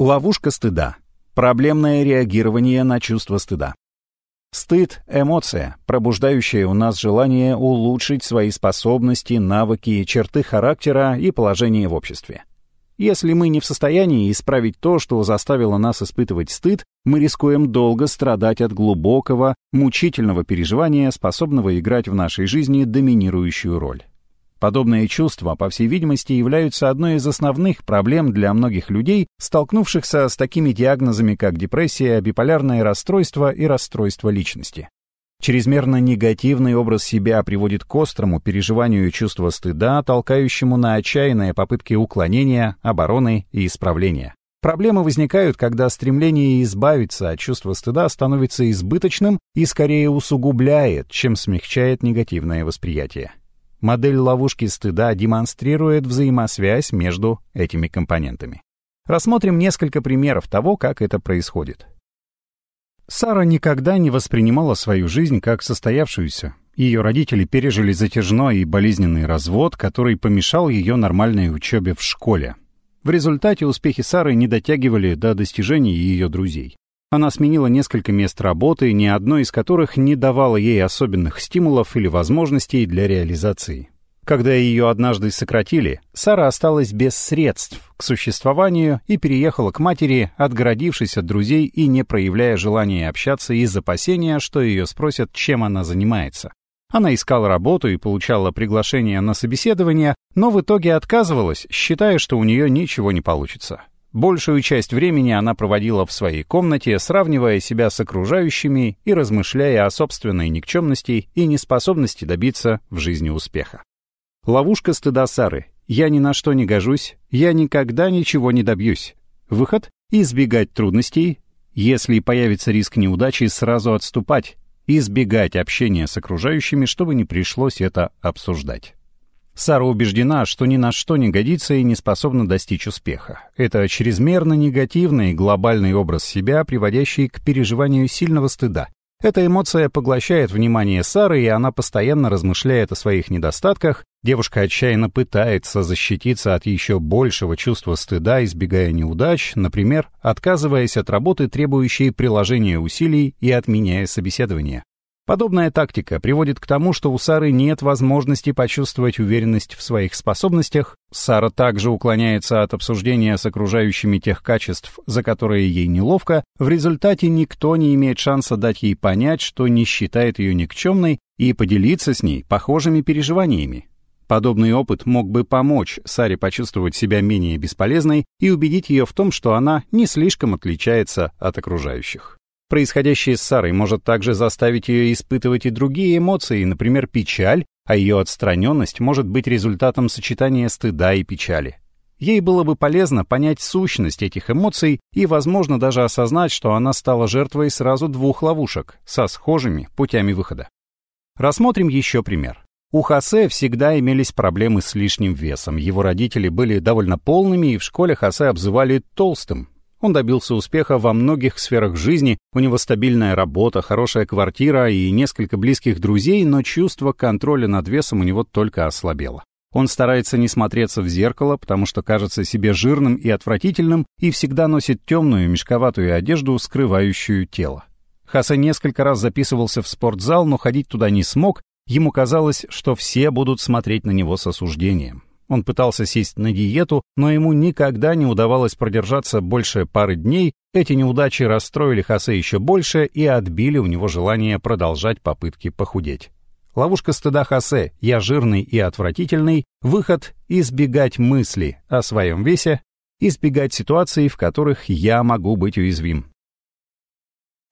Ловушка стыда. Проблемное реагирование на чувство стыда. Стыд — эмоция, пробуждающая у нас желание улучшить свои способности, навыки, черты характера и положение в обществе. Если мы не в состоянии исправить то, что заставило нас испытывать стыд, мы рискуем долго страдать от глубокого, мучительного переживания, способного играть в нашей жизни доминирующую роль. Подобные чувства, по всей видимости, являются одной из основных проблем для многих людей, столкнувшихся с такими диагнозами, как депрессия, биполярное расстройство и расстройство личности. Чрезмерно негативный образ себя приводит к острому переживанию чувства стыда, толкающему на отчаянные попытки уклонения, обороны и исправления. Проблемы возникают, когда стремление избавиться от чувства стыда становится избыточным и скорее усугубляет, чем смягчает негативное восприятие. Модель ловушки стыда демонстрирует взаимосвязь между этими компонентами. Рассмотрим несколько примеров того, как это происходит. Сара никогда не воспринимала свою жизнь как состоявшуюся. Ее родители пережили затяжной и болезненный развод, который помешал ее нормальной учебе в школе. В результате успехи Сары не дотягивали до достижений ее друзей. Она сменила несколько мест работы, ни одно из которых не давало ей особенных стимулов или возможностей для реализации. Когда ее однажды сократили, Сара осталась без средств к существованию и переехала к матери, отгородившись от друзей и не проявляя желания общаться из опасения, что ее спросят, чем она занимается. Она искала работу и получала приглашение на собеседование, но в итоге отказывалась, считая, что у нее ничего не получится. Большую часть времени она проводила в своей комнате, сравнивая себя с окружающими и размышляя о собственной никчемности и неспособности добиться в жизни успеха. Ловушка стыда Сары. Я ни на что не гожусь, я никогда ничего не добьюсь. Выход — избегать трудностей. Если появится риск неудачи, сразу отступать. Избегать общения с окружающими, чтобы не пришлось это обсуждать. Сара убеждена, что ни на что не годится и не способна достичь успеха. Это чрезмерно негативный глобальный образ себя, приводящий к переживанию сильного стыда. Эта эмоция поглощает внимание Сары, и она постоянно размышляет о своих недостатках. Девушка отчаянно пытается защититься от еще большего чувства стыда, избегая неудач, например, отказываясь от работы, требующей приложения усилий и отменяя собеседование. Подобная тактика приводит к тому, что у Сары нет возможности почувствовать уверенность в своих способностях. Сара также уклоняется от обсуждения с окружающими тех качеств, за которые ей неловко. В результате никто не имеет шанса дать ей понять, что не считает ее никчемной и поделиться с ней похожими переживаниями. Подобный опыт мог бы помочь Саре почувствовать себя менее бесполезной и убедить ее в том, что она не слишком отличается от окружающих. Происходящее с Сарой может также заставить ее испытывать и другие эмоции, например, печаль, а ее отстраненность может быть результатом сочетания стыда и печали. Ей было бы полезно понять сущность этих эмоций и, возможно, даже осознать, что она стала жертвой сразу двух ловушек со схожими путями выхода. Рассмотрим еще пример. У Хосе всегда имелись проблемы с лишним весом. Его родители были довольно полными, и в школе Хосе обзывали толстым. Он добился успеха во многих сферах жизни, у него стабильная работа, хорошая квартира и несколько близких друзей, но чувство контроля над весом у него только ослабело. Он старается не смотреться в зеркало, потому что кажется себе жирным и отвратительным, и всегда носит темную мешковатую одежду, скрывающую тело. Хаса несколько раз записывался в спортзал, но ходить туда не смог, ему казалось, что все будут смотреть на него с осуждением. Он пытался сесть на диету, но ему никогда не удавалось продержаться больше пары дней. Эти неудачи расстроили Хосе еще больше и отбили у него желание продолжать попытки похудеть. Ловушка стыда Хосе «Я жирный и отвратительный», выход — избегать мысли о своем весе, избегать ситуаций, в которых я могу быть уязвим.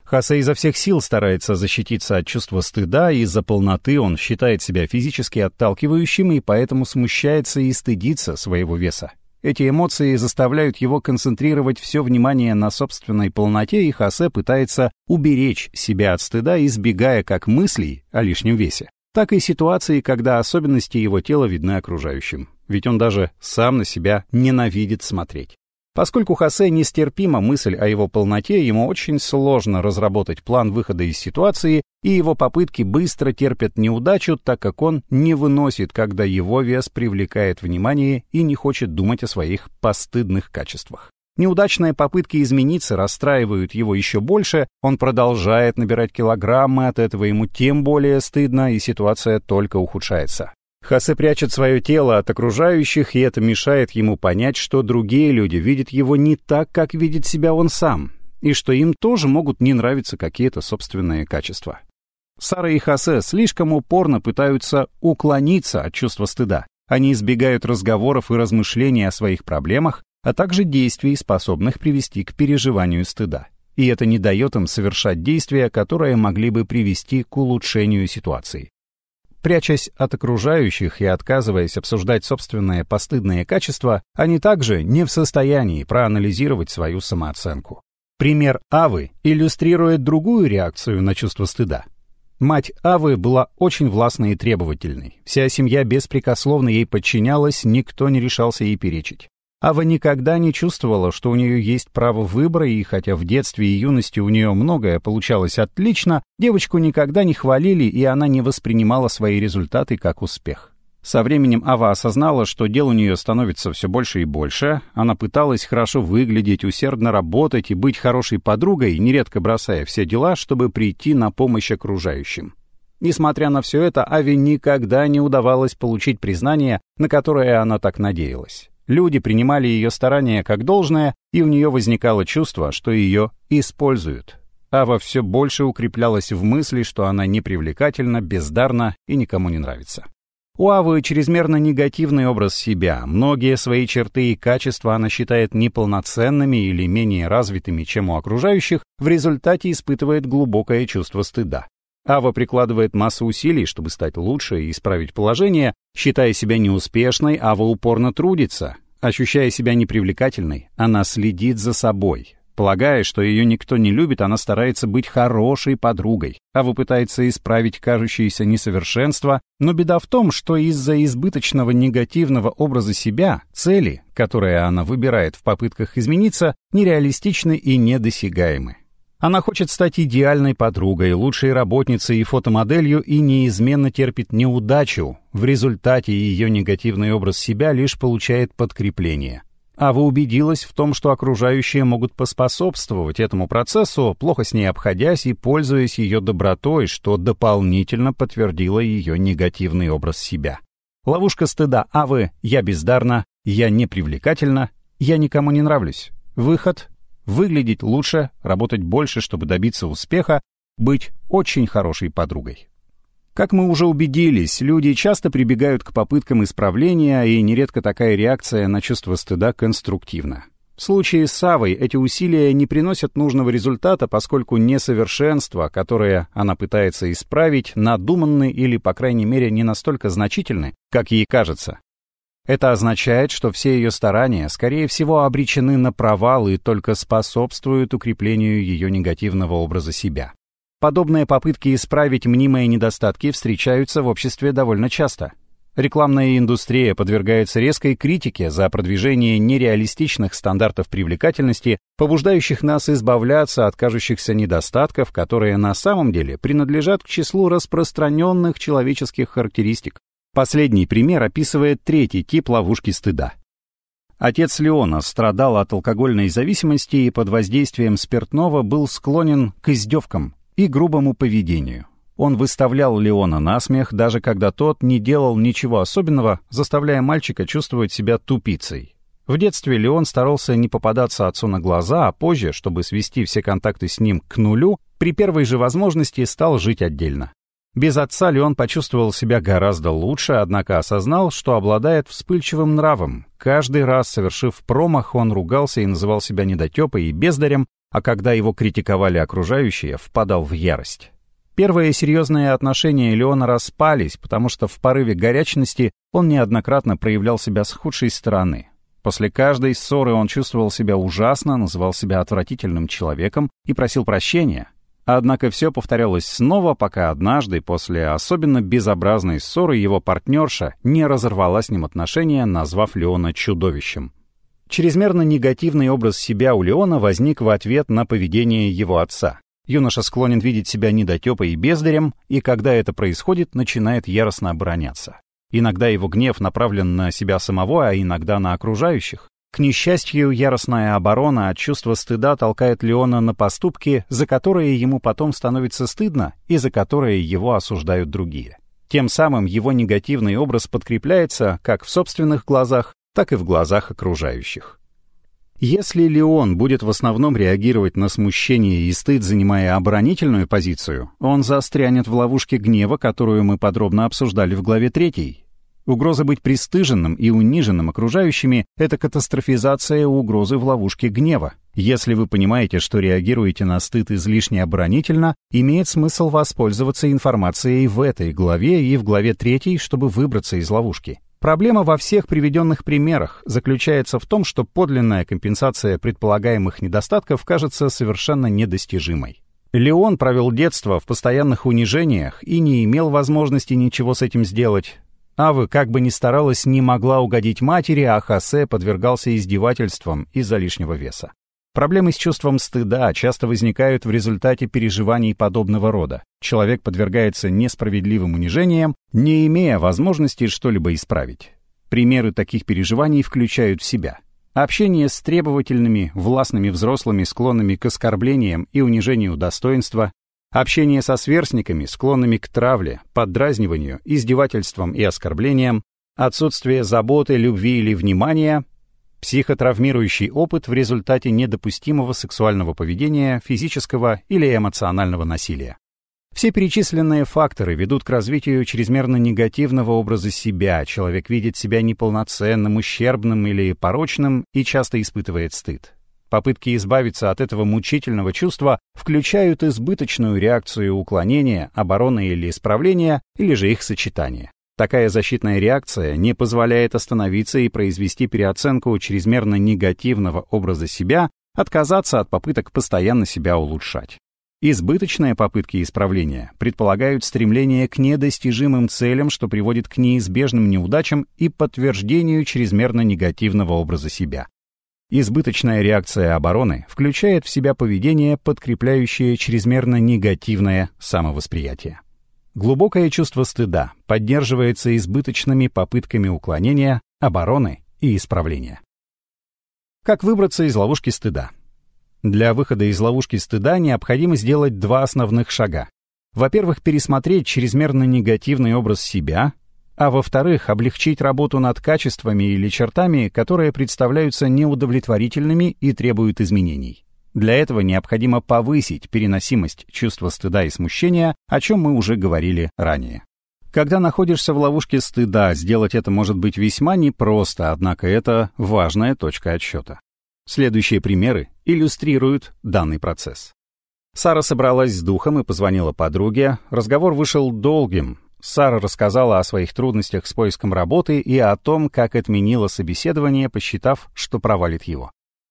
Хосе изо всех сил старается защититься от чувства стыда, из-за полноты он считает себя физически отталкивающим и поэтому смущается и стыдится своего веса. Эти эмоции заставляют его концентрировать все внимание на собственной полноте, и Хосе пытается уберечь себя от стыда, избегая как мыслей о лишнем весе, так и ситуации, когда особенности его тела видны окружающим. Ведь он даже сам на себя ненавидит смотреть. Поскольку Хосе нестерпима мысль о его полноте, ему очень сложно разработать план выхода из ситуации, и его попытки быстро терпят неудачу, так как он не выносит, когда его вес привлекает внимание и не хочет думать о своих постыдных качествах. Неудачные попытки измениться расстраивают его еще больше, он продолжает набирать килограммы, от этого ему тем более стыдно, и ситуация только ухудшается. Хасе прячет свое тело от окружающих, и это мешает ему понять, что другие люди видят его не так, как видит себя он сам, и что им тоже могут не нравиться какие-то собственные качества. Сара и Хасе слишком упорно пытаются уклониться от чувства стыда. Они избегают разговоров и размышлений о своих проблемах, а также действий, способных привести к переживанию стыда. И это не дает им совершать действия, которые могли бы привести к улучшению ситуации. Прячась от окружающих и отказываясь обсуждать собственные постыдные качества, они также не в состоянии проанализировать свою самооценку. Пример Авы иллюстрирует другую реакцию на чувство стыда. Мать Авы была очень властной и требовательной. Вся семья беспрекословно ей подчинялась, никто не решался ей перечить. Ава никогда не чувствовала, что у нее есть право выбора, и хотя в детстве и юности у нее многое получалось отлично, девочку никогда не хвалили, и она не воспринимала свои результаты как успех. Со временем Ава осознала, что дел у нее становится все больше и больше. Она пыталась хорошо выглядеть, усердно работать и быть хорошей подругой, нередко бросая все дела, чтобы прийти на помощь окружающим. Несмотря на все это, Аве никогда не удавалось получить признание, на которое она так надеялась. Люди принимали ее старания как должное, и у нее возникало чувство, что ее используют. Ава все больше укреплялась в мысли, что она непривлекательна, бездарна и никому не нравится. У Авы чрезмерно негативный образ себя. Многие свои черты и качества она считает неполноценными или менее развитыми, чем у окружающих, в результате испытывает глубокое чувство стыда. Ава прикладывает массу усилий, чтобы стать лучше и исправить положение. Считая себя неуспешной, Ава упорно трудится. Ощущая себя непривлекательной, она следит за собой. Полагая, что ее никто не любит, она старается быть хорошей подругой. Ава пытается исправить кажущиеся несовершенства, но беда в том, что из-за избыточного негативного образа себя цели, которые она выбирает в попытках измениться, нереалистичны и недосягаемы. Она хочет стать идеальной подругой, лучшей работницей и фотомоделью и неизменно терпит неудачу. В результате ее негативный образ себя лишь получает подкрепление. Ава убедилась в том, что окружающие могут поспособствовать этому процессу, плохо с ней обходясь и пользуясь ее добротой, что дополнительно подтвердило ее негативный образ себя. Ловушка стыда Авы «Я бездарна», «Я непривлекательна», «Я никому не нравлюсь». Выход выглядеть лучше, работать больше, чтобы добиться успеха, быть очень хорошей подругой. Как мы уже убедились, люди часто прибегают к попыткам исправления, и нередко такая реакция на чувство стыда конструктивна. В случае с Савой эти усилия не приносят нужного результата, поскольку несовершенства, которые она пытается исправить, надуманны или, по крайней мере, не настолько значительны, как ей кажется. Это означает, что все ее старания, скорее всего, обречены на провал и только способствуют укреплению ее негативного образа себя. Подобные попытки исправить мнимые недостатки встречаются в обществе довольно часто. Рекламная индустрия подвергается резкой критике за продвижение нереалистичных стандартов привлекательности, побуждающих нас избавляться от кажущихся недостатков, которые на самом деле принадлежат к числу распространенных человеческих характеристик. Последний пример описывает третий тип ловушки стыда. Отец Леона страдал от алкогольной зависимости и под воздействием спиртного был склонен к издевкам и грубому поведению. Он выставлял Леона на смех, даже когда тот не делал ничего особенного, заставляя мальчика чувствовать себя тупицей. В детстве Леон старался не попадаться отцу на глаза, а позже, чтобы свести все контакты с ним к нулю, при первой же возможности стал жить отдельно. Без отца Леон почувствовал себя гораздо лучше, однако осознал, что обладает вспыльчивым нравом. Каждый раз, совершив промах, он ругался и называл себя недотепой и бездарем, а когда его критиковали окружающие, впадал в ярость. Первые серьезные отношения Леона распались, потому что в порыве горячности он неоднократно проявлял себя с худшей стороны. После каждой ссоры он чувствовал себя ужасно, называл себя отвратительным человеком и просил прощения, Однако все повторялось снова, пока однажды, после особенно безобразной ссоры, его партнерша не разорвала с ним отношения, назвав Леона чудовищем. Чрезмерно негативный образ себя у Леона возник в ответ на поведение его отца. Юноша склонен видеть себя недотепой и бездарем, и когда это происходит, начинает яростно обороняться. Иногда его гнев направлен на себя самого, а иногда на окружающих. К несчастью, яростная оборона от чувства стыда толкает Леона на поступки, за которые ему потом становится стыдно и за которые его осуждают другие. Тем самым его негативный образ подкрепляется как в собственных глазах, так и в глазах окружающих. Если Леон будет в основном реагировать на смущение и стыд, занимая оборонительную позицию, он застрянет в ловушке гнева, которую мы подробно обсуждали в главе 3. Угроза быть пристыженным и униженным окружающими — это катастрофизация угрозы в ловушке гнева. Если вы понимаете, что реагируете на стыд излишне оборонительно, имеет смысл воспользоваться информацией в этой главе и в главе 3, чтобы выбраться из ловушки. Проблема во всех приведенных примерах заключается в том, что подлинная компенсация предполагаемых недостатков кажется совершенно недостижимой. Леон провел детство в постоянных унижениях и не имел возможности ничего с этим сделать. Авы, как бы ни старалась, не могла угодить матери, а Хосе подвергался издевательствам из-за лишнего веса. Проблемы с чувством стыда часто возникают в результате переживаний подобного рода. Человек подвергается несправедливым унижениям, не имея возможности что-либо исправить. Примеры таких переживаний включают в себя общение с требовательными, властными взрослыми, склонными к оскорблениям и унижению достоинства, общение со сверстниками, склонными к травле, поддразниванию, издевательствам и оскорблениям, отсутствие заботы, любви или внимания, Психотравмирующий опыт в результате недопустимого сексуального поведения, физического или эмоционального насилия. Все перечисленные факторы ведут к развитию чрезмерно негативного образа себя. Человек видит себя неполноценным, ущербным или порочным и часто испытывает стыд. Попытки избавиться от этого мучительного чувства включают избыточную реакцию уклонения, обороны или исправления, или же их сочетание. Такая защитная реакция не позволяет остановиться и произвести переоценку чрезмерно негативного образа себя, отказаться от попыток постоянно себя улучшать. Избыточные попытки исправления предполагают стремление к недостижимым целям, что приводит к неизбежным неудачам и подтверждению чрезмерно негативного образа себя. Избыточная реакция обороны включает в себя поведение, подкрепляющее чрезмерно негативное самовосприятие. Глубокое чувство стыда поддерживается избыточными попытками уклонения, обороны и исправления. Как выбраться из ловушки стыда? Для выхода из ловушки стыда необходимо сделать два основных шага. Во-первых, пересмотреть чрезмерно негативный образ себя, а во-вторых, облегчить работу над качествами или чертами, которые представляются неудовлетворительными и требуют изменений. Для этого необходимо повысить переносимость чувства стыда и смущения, о чем мы уже говорили ранее. Когда находишься в ловушке стыда, сделать это может быть весьма непросто, однако это важная точка отсчета. Следующие примеры иллюстрируют данный процесс. Сара собралась с духом и позвонила подруге. Разговор вышел долгим. Сара рассказала о своих трудностях с поиском работы и о том, как отменила собеседование, посчитав, что провалит его.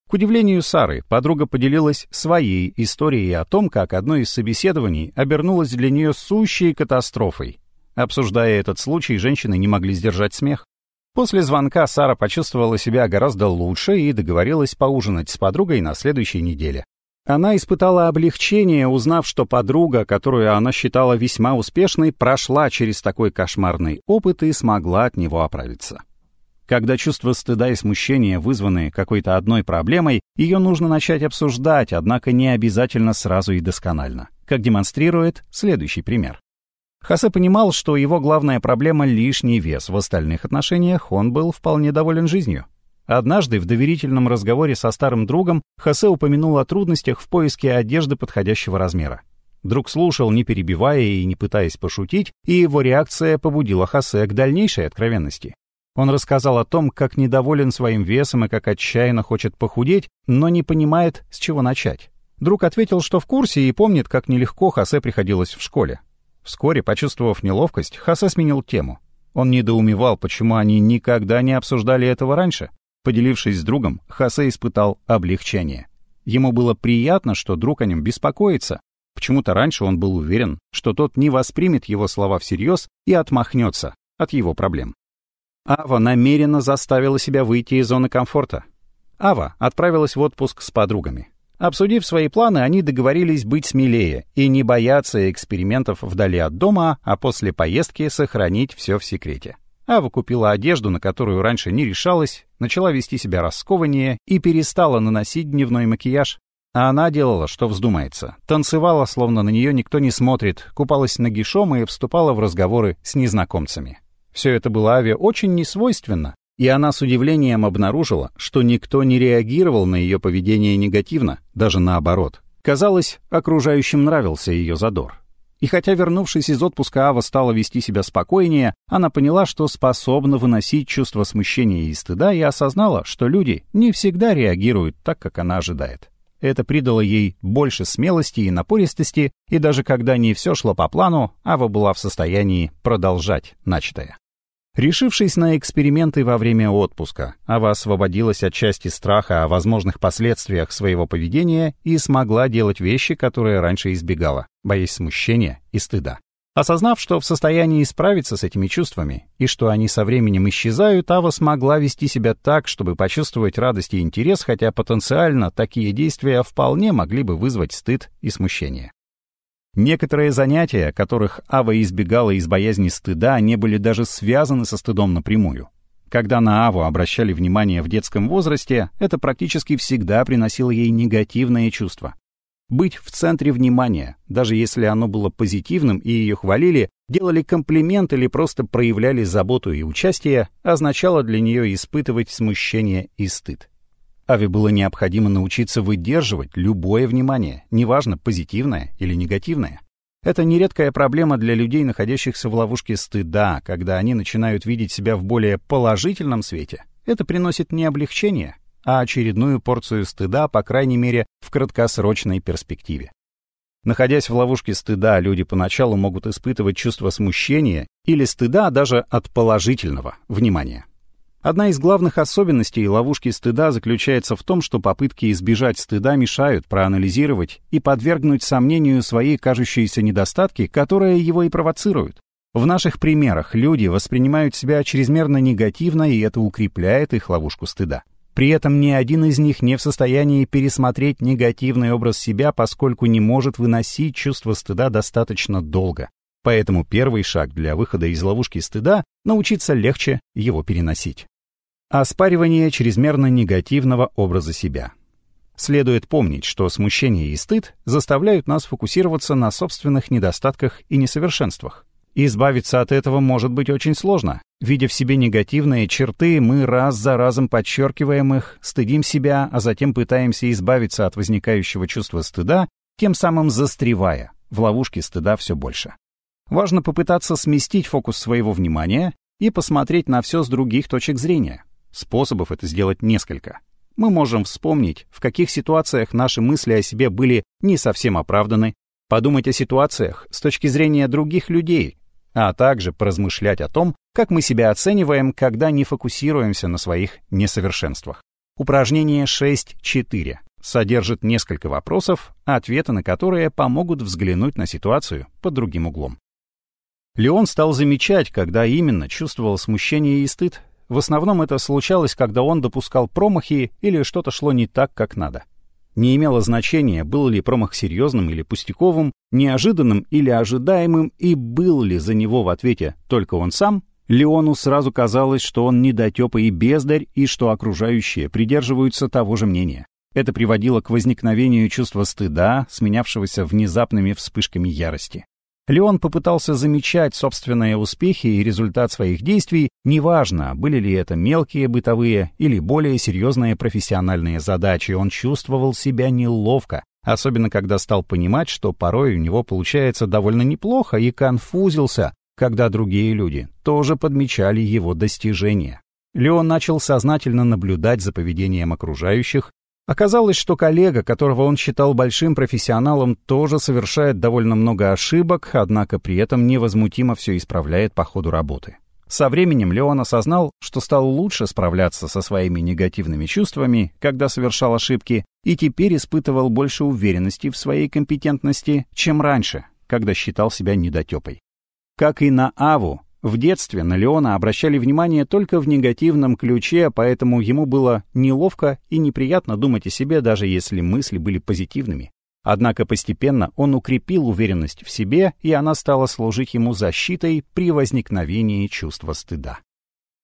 К удивлению Сары, подруга поделилась своей историей о том, как одно из собеседований обернулось для нее сущей катастрофой. Обсуждая этот случай, женщины не могли сдержать смех. После звонка Сара почувствовала себя гораздо лучше и договорилась поужинать с подругой на следующей неделе. Она испытала облегчение, узнав, что подруга, которую она считала весьма успешной, прошла через такой кошмарный опыт и смогла от него оправиться. Когда чувство стыда и смущения вызваны какой-то одной проблемой, ее нужно начать обсуждать, однако не обязательно сразу и досконально, как демонстрирует следующий пример. Хосе понимал, что его главная проблема — лишний вес. В остальных отношениях он был вполне доволен жизнью. Однажды в доверительном разговоре со старым другом Хосе упомянул о трудностях в поиске одежды подходящего размера. Друг слушал, не перебивая и не пытаясь пошутить, и его реакция побудила Хосе к дальнейшей откровенности. Он рассказал о том, как недоволен своим весом и как отчаянно хочет похудеть, но не понимает, с чего начать. Друг ответил, что в курсе и помнит, как нелегко Хосе приходилось в школе. Вскоре, почувствовав неловкость, Хосе сменил тему. Он недоумевал, почему они никогда не обсуждали этого раньше. Поделившись с другом, Хосе испытал облегчение. Ему было приятно, что друг о нем беспокоится. Почему-то раньше он был уверен, что тот не воспримет его слова всерьез и отмахнется от его проблем. Ава намеренно заставила себя выйти из зоны комфорта. Ава отправилась в отпуск с подругами. Обсудив свои планы, они договорились быть смелее и не бояться экспериментов вдали от дома, а после поездки сохранить все в секрете. Ава купила одежду, на которую раньше не решалась, начала вести себя раскованнее и перестала наносить дневной макияж. А она делала, что вздумается. Танцевала, словно на нее никто не смотрит, купалась нагишом и вступала в разговоры с незнакомцами. Все это было Аве очень несвойственно, и она с удивлением обнаружила, что никто не реагировал на ее поведение негативно, даже наоборот. Казалось, окружающим нравился ее задор. И хотя, вернувшись из отпуска, Ава стала вести себя спокойнее, она поняла, что способна выносить чувство смущения и стыда, и осознала, что люди не всегда реагируют так, как она ожидает. Это придало ей больше смелости и напористости, и даже когда не все шло по плану, Ава была в состоянии продолжать начатое. Решившись на эксперименты во время отпуска, Ава освободилась от части страха о возможных последствиях своего поведения и смогла делать вещи, которые раньше избегала, боясь смущения и стыда. Осознав, что в состоянии справиться с этими чувствами и что они со временем исчезают, Ава смогла вести себя так, чтобы почувствовать радость и интерес, хотя потенциально такие действия вполне могли бы вызвать стыд и смущение. Некоторые занятия, которых Ава избегала из боязни стыда, не были даже связаны со стыдом напрямую. Когда на Аву обращали внимание в детском возрасте, это практически всегда приносило ей негативные чувства. Быть в центре внимания, даже если оно было позитивным и ее хвалили, делали комплимент или просто проявляли заботу и участие, означало для нее испытывать смущение и стыд. Аве было необходимо научиться выдерживать любое внимание, неважно, позитивное или негативное. Это нередкая проблема для людей, находящихся в ловушке стыда, когда они начинают видеть себя в более положительном свете. Это приносит не облегчение, а очередную порцию стыда, по крайней мере, в краткосрочной перспективе. Находясь в ловушке стыда, люди поначалу могут испытывать чувство смущения или стыда даже от положительного внимания. Одна из главных особенностей ловушки стыда заключается в том, что попытки избежать стыда мешают проанализировать и подвергнуть сомнению свои кажущиеся недостатки, которые его и провоцируют. В наших примерах люди воспринимают себя чрезмерно негативно, и это укрепляет их ловушку стыда. При этом ни один из них не в состоянии пересмотреть негативный образ себя, поскольку не может выносить чувство стыда достаточно долго. Поэтому первый шаг для выхода из ловушки стыда — научиться легче его переносить. Оспаривание чрезмерно негативного образа себя. Следует помнить, что смущение и стыд заставляют нас фокусироваться на собственных недостатках и несовершенствах. Избавиться от этого может быть очень сложно. Видя в себе негативные черты, мы раз за разом подчеркиваем их, стыдим себя, а затем пытаемся избавиться от возникающего чувства стыда, тем самым застревая в ловушке стыда все больше. Важно попытаться сместить фокус своего внимания и посмотреть на все с других точек зрения. Способов это сделать несколько. Мы можем вспомнить, в каких ситуациях наши мысли о себе были не совсем оправданы, подумать о ситуациях с точки зрения других людей, а также поразмышлять о том, как мы себя оцениваем, когда не фокусируемся на своих несовершенствах. Упражнение 6.4 содержит несколько вопросов, ответы на которые помогут взглянуть на ситуацию под другим углом. Леон стал замечать, когда именно чувствовал смущение и стыд, в основном это случалось, когда он допускал промахи или что-то шло не так, как надо. Не имело значения, был ли промах серьезным или пустяковым, неожиданным или ожидаемым, и был ли за него в ответе только он сам, Леону сразу казалось, что он недотепа и бездарь, и что окружающие придерживаются того же мнения. Это приводило к возникновению чувства стыда, сменявшегося внезапными вспышками ярости. Леон попытался замечать собственные успехи и результат своих действий, неважно, были ли это мелкие бытовые или более серьезные профессиональные задачи, он чувствовал себя неловко, особенно когда стал понимать, что порой у него получается довольно неплохо и конфузился, когда другие люди тоже подмечали его достижения. Леон начал сознательно наблюдать за поведением окружающих, Оказалось, что коллега, которого он считал большим профессионалом, тоже совершает довольно много ошибок, однако при этом невозмутимо все исправляет по ходу работы. Со временем Леон осознал, что стал лучше справляться со своими негативными чувствами, когда совершал ошибки, и теперь испытывал больше уверенности в своей компетентности, чем раньше, когда считал себя недотепой. Как и на Аву, в детстве на Леона обращали внимание только в негативном ключе, поэтому ему было неловко и неприятно думать о себе, даже если мысли были позитивными. Однако постепенно он укрепил уверенность в себе, и она стала служить ему защитой при возникновении чувства стыда.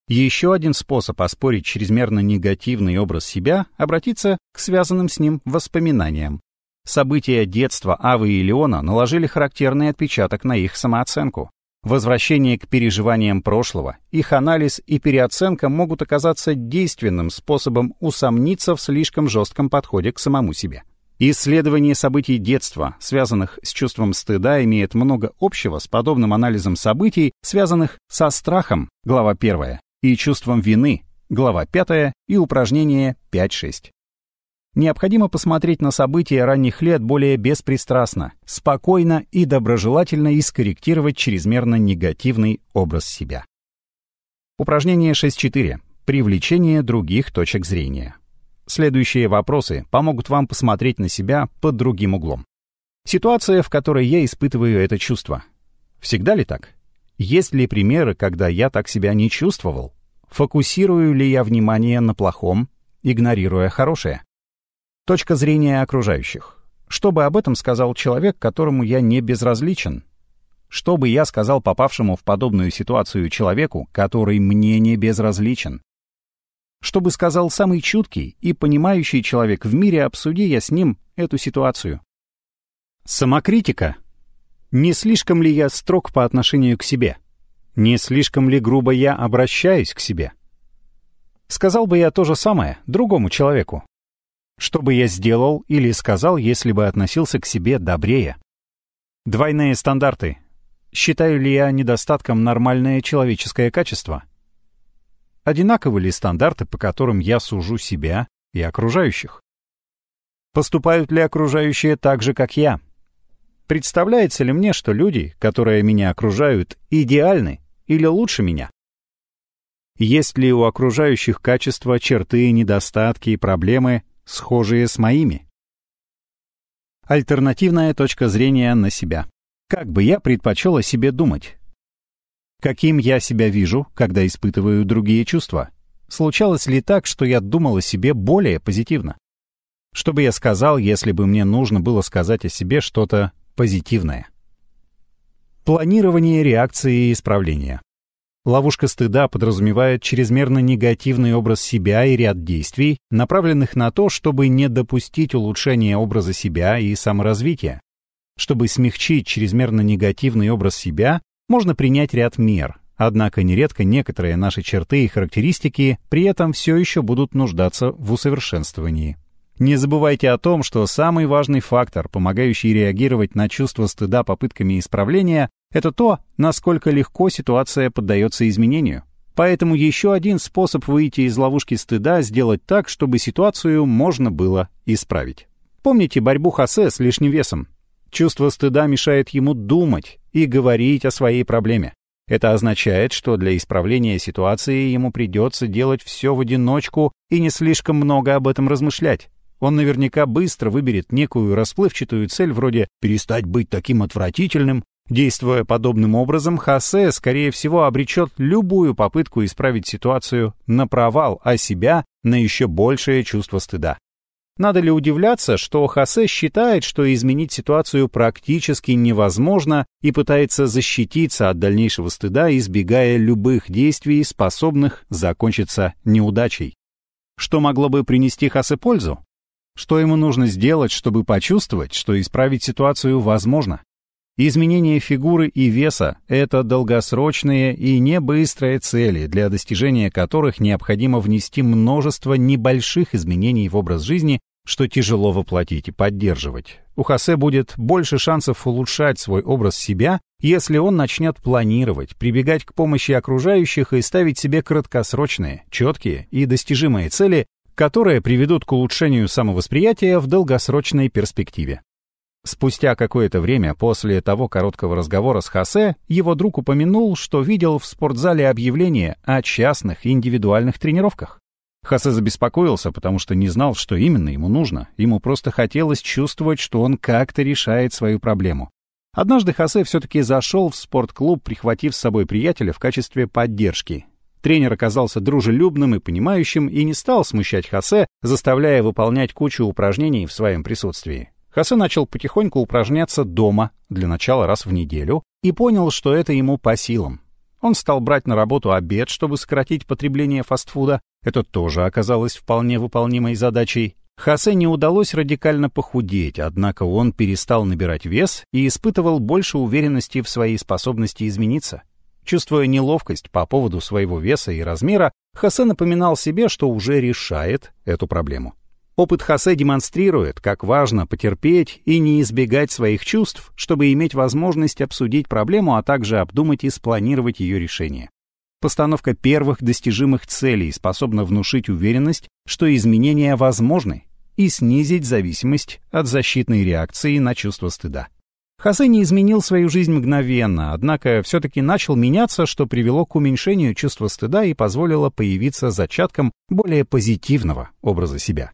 Еще один способ оспорить чрезмерно негативный образ себя — обратиться к связанным с ним воспоминаниям. События детства Авы и Леона наложили характерный отпечаток на их самооценку. Возвращение к переживаниям прошлого, их анализ и переоценка могут оказаться действенным способом усомниться в слишком жестком подходе к самому себе. Исследование событий детства, связанных с чувством стыда, имеет много общего с подобным анализом событий, связанных со страхом, глава 1, и чувством вины, глава 5 и упражнение 5.6. Необходимо посмотреть на события ранних лет более беспристрастно, спокойно и доброжелательно и скорректировать чрезмерно негативный образ себя. Упражнение 6.4. Привлечение других точек зрения. Следующие вопросы помогут вам посмотреть на себя под другим углом. Ситуация, в которой я испытываю это чувство. Всегда ли так? Есть ли примеры, когда я так себя не чувствовал? Фокусирую ли я внимание на плохом, игнорируя хорошее? Точка зрения окружающих. Что бы об этом сказал человек, которому я не безразличен? Что бы я сказал попавшему в подобную ситуацию человеку, который мне не безразличен? Что бы сказал самый чуткий и понимающий человек в мире, обсуди я с ним эту ситуацию? Самокритика не слишком ли я строг по отношению к себе? Не слишком ли грубо я обращаюсь к себе? Сказал бы я то же самое другому человеку. Что бы я сделал или сказал, если бы относился к себе добрее? Двойные стандарты. Считаю ли я недостатком нормальное человеческое качество? Одинаковы ли стандарты, по которым я сужу себя и окружающих? Поступают ли окружающие так же, как я? Представляется ли мне, что люди, которые меня окружают, идеальны или лучше меня? Есть ли у окружающих качества, черты, недостатки и проблемы, схожие с моими? Альтернативная точка зрения на себя. Как бы я предпочел о себе думать? Каким я себя вижу, когда испытываю другие чувства? Случалось ли так, что я думал о себе более позитивно? Что бы я сказал, если бы мне нужно было сказать о себе что-то позитивное. Планирование реакции и исправления. Ловушка стыда подразумевает чрезмерно негативный образ себя и ряд действий, направленных на то, чтобы не допустить улучшения образа себя и саморазвития. Чтобы смягчить чрезмерно негативный образ себя, можно принять ряд мер, однако нередко некоторые наши черты и характеристики при этом все еще будут нуждаться в усовершенствовании. Не забывайте о том, что самый важный фактор, помогающий реагировать на чувство стыда попытками исправления, это то, насколько легко ситуация поддается изменению. Поэтому еще один способ выйти из ловушки стыда — сделать так, чтобы ситуацию можно было исправить. Помните борьбу Хосе с лишним весом? Чувство стыда мешает ему думать и говорить о своей проблеме. Это означает, что для исправления ситуации ему придется делать все в одиночку и не слишком много об этом размышлять. Он наверняка быстро выберет некую расплывчатую цель вроде «перестать быть таким отвратительным». Действуя подобным образом, Хосе, скорее всего, обречет любую попытку исправить ситуацию на провал, а себя на еще большее чувство стыда. Надо ли удивляться, что Хосе считает, что изменить ситуацию практически невозможно и пытается защититься от дальнейшего стыда, избегая любых действий, способных закончиться неудачей? Что могло бы принести Хосе пользу? Что ему нужно сделать, чтобы почувствовать, что исправить ситуацию возможно? Изменение фигуры и веса – это долгосрочные и не быстрые цели, для достижения которых необходимо внести множество небольших изменений в образ жизни, что тяжело воплотить и поддерживать. У Хосе будет больше шансов улучшать свой образ себя, если он начнет планировать, прибегать к помощи окружающих и ставить себе краткосрочные, четкие и достижимые цели, которые приведут к улучшению самовосприятия в долгосрочной перспективе. Спустя какое-то время после того короткого разговора с Хосе, его друг упомянул, что видел в спортзале объявление о частных индивидуальных тренировках. Хосе забеспокоился, потому что не знал, что именно ему нужно. Ему просто хотелось чувствовать, что он как-то решает свою проблему. Однажды Хосе все-таки зашел в спортклуб, прихватив с собой приятеля в качестве поддержки, Тренер оказался дружелюбным и понимающим и не стал смущать Хосе, заставляя выполнять кучу упражнений в своем присутствии. Хосе начал потихоньку упражняться дома, для начала раз в неделю, и понял, что это ему по силам. Он стал брать на работу обед, чтобы сократить потребление фастфуда. Это тоже оказалось вполне выполнимой задачей. Хосе не удалось радикально похудеть, однако он перестал набирать вес и испытывал больше уверенности в своей способности измениться. Чувствуя неловкость по поводу своего веса и размера, Хосе напоминал себе, что уже решает эту проблему. Опыт Хосе демонстрирует, как важно потерпеть и не избегать своих чувств, чтобы иметь возможность обсудить проблему, а также обдумать и спланировать ее решение. Постановка первых достижимых целей способна внушить уверенность, что изменения возможны, и снизить зависимость от защитной реакции на чувство стыда. Хосе не изменил свою жизнь мгновенно, однако все-таки начал меняться, что привело к уменьшению чувства стыда и позволило появиться зачатком более позитивного образа себя.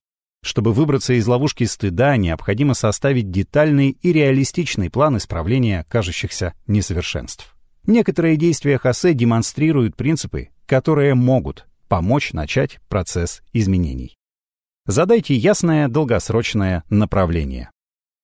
Чтобы выбраться из ловушки стыда, необходимо составить детальный и реалистичный план исправления кажущихся несовершенств. Некоторые действия Хосе демонстрируют принципы, которые могут помочь начать процесс изменений. Задайте ясное долгосрочное направление.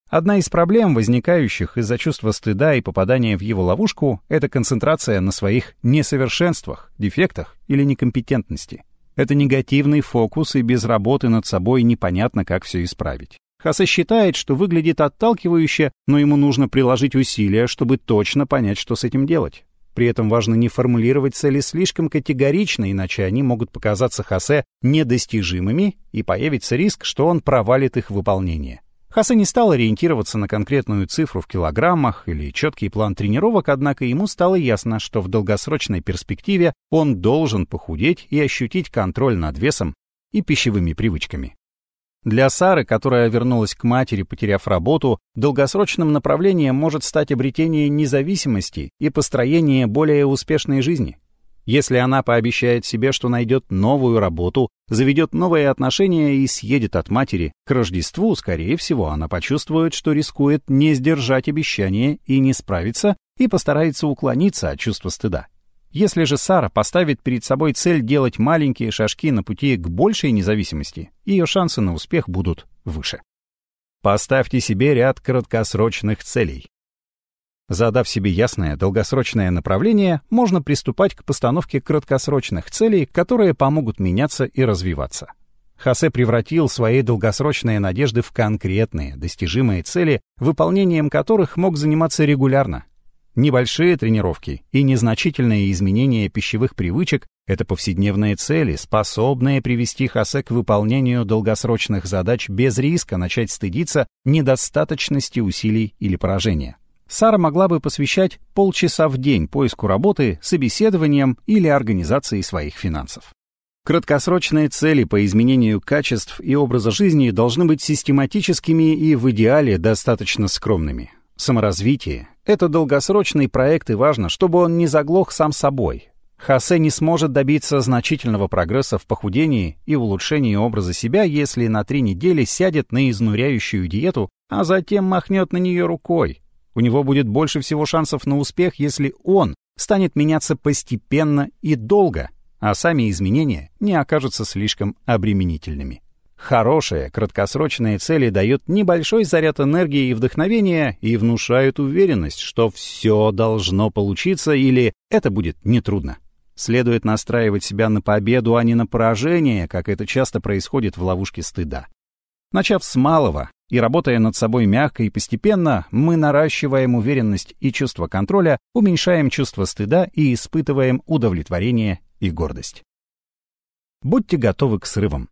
Одна из проблем, возникающих из-за чувства стыда и попадания в его ловушку, это концентрация на своих несовершенствах, дефектах или некомпетентности. Это негативный фокус, и без работы над собой непонятно, как все исправить. Хасе считает, что выглядит отталкивающе, но ему нужно приложить усилия, чтобы точно понять, что с этим делать. При этом важно не формулировать цели слишком категорично, иначе они могут показаться Хасе недостижимыми, и появится риск, что он провалит их выполнение. Хаса не стал ориентироваться на конкретную цифру в килограммах или четкий план тренировок, однако ему стало ясно, что в долгосрочной перспективе он должен похудеть и ощутить контроль над весом и пищевыми привычками. Для Сары, которая вернулась к матери, потеряв работу, долгосрочным направлением может стать обретение независимости и построение более успешной жизни. Если она пообещает себе, что найдет новую работу, заведет новые отношения и съедет от матери, к Рождеству, скорее всего, она почувствует, что рискует не сдержать обещание и не справиться, и постарается уклониться от чувства стыда. Если же Сара поставит перед собой цель делать маленькие шажки на пути к большей независимости, ее шансы на успех будут выше. Поставьте себе ряд краткосрочных целей. Задав себе ясное долгосрочное направление, можно приступать к постановке краткосрочных целей, которые помогут меняться и развиваться. Хосе превратил свои долгосрочные надежды в конкретные, достижимые цели, выполнением которых мог заниматься регулярно. Небольшие тренировки и незначительные изменения пищевых привычек — это повседневные цели, способные привести Хосе к выполнению долгосрочных задач без риска начать стыдиться недостаточности усилий или поражения. Сара могла бы посвящать полчаса в день поиску работы, собеседованиям или организации своих финансов. Краткосрочные цели по изменению качеств и образа жизни должны быть систематическими и в идеале достаточно скромными. Саморазвитие — это долгосрочный проект и важно, чтобы он не заглох сам собой. Хосе не сможет добиться значительного прогресса в похудении и улучшении образа себя, если на три недели сядет на изнуряющую диету, а затем махнет на нее рукой. У него будет больше всего шансов на успех, если он станет меняться постепенно и долго, а сами изменения не окажутся слишком обременительными. Хорошие краткосрочные цели дают небольшой заряд энергии и вдохновения и внушают уверенность, что все должно получиться или это будет нетрудно. Следует настраивать себя на победу, а не на поражение, как это часто происходит в ловушке стыда. Начав с малого и работая над собой мягко и постепенно, мы наращиваем уверенность и чувство контроля, уменьшаем чувство стыда и испытываем удовлетворение и гордость. Будьте готовы к срывам.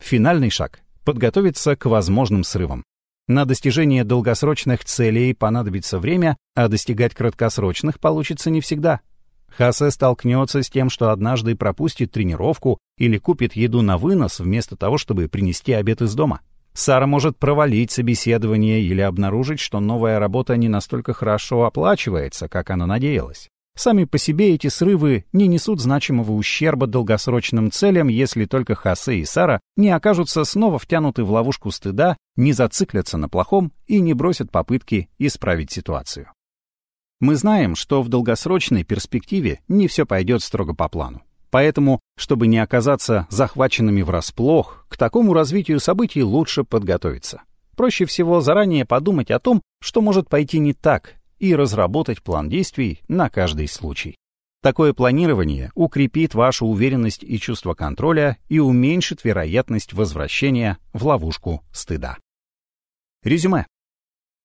Финальный шаг — подготовиться к возможным срывам. На достижение долгосрочных целей понадобится время, а достигать краткосрочных получится не всегда. Хасе столкнется с тем, что однажды пропустит тренировку или купит еду на вынос вместо того, чтобы принести обед из дома. Сара может провалить собеседование или обнаружить, что новая работа не настолько хорошо оплачивается, как она надеялась. Сами по себе эти срывы не несут значимого ущерба долгосрочным целям, если только Хосе и Сара не окажутся снова втянуты в ловушку стыда, не зациклятся на плохом и не бросят попытки исправить ситуацию. Мы знаем, что в долгосрочной перспективе не все пойдет строго по плану. Поэтому, чтобы не оказаться захваченными врасплох, к такому развитию событий лучше подготовиться. Проще всего заранее подумать о том, что может пойти не так, и разработать план действий на каждый случай. Такое планирование укрепит вашу уверенность и чувство контроля и уменьшит вероятность возвращения в ловушку стыда. Резюме.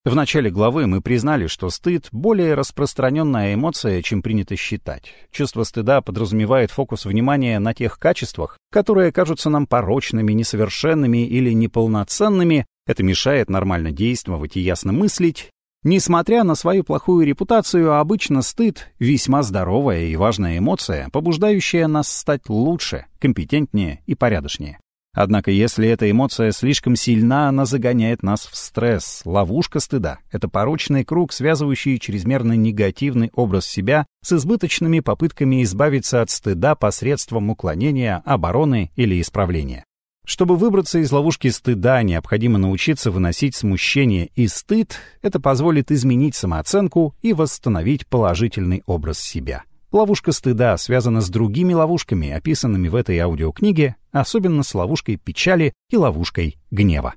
В начале главы мы признали, что стыд — более распространенная эмоция, чем принято считать. Чувство стыда подразумевает фокус внимания на тех качествах, которые кажутся нам порочными, несовершенными или неполноценными. Это мешает нормально действовать и ясно мыслить. Несмотря на свою плохую репутацию, обычно стыд — весьма здоровая и важная эмоция, побуждающая нас стать лучше, компетентнее и порядочнее. Однако, если эта эмоция слишком сильна, она загоняет нас в стресс. Ловушка стыда — это порочный круг, связывающий чрезмерно негативный образ себя с избыточными попытками избавиться от стыда посредством уклонения, обороны или исправления. Чтобы выбраться из ловушки стыда, необходимо научиться выносить смущение и стыд. Это позволит изменить самооценку и восстановить положительный образ себя. Ловушка стыда связана с другими ловушками, описанными в этой аудиокниге, особенно с ловушкой печали и ловушкой гнева.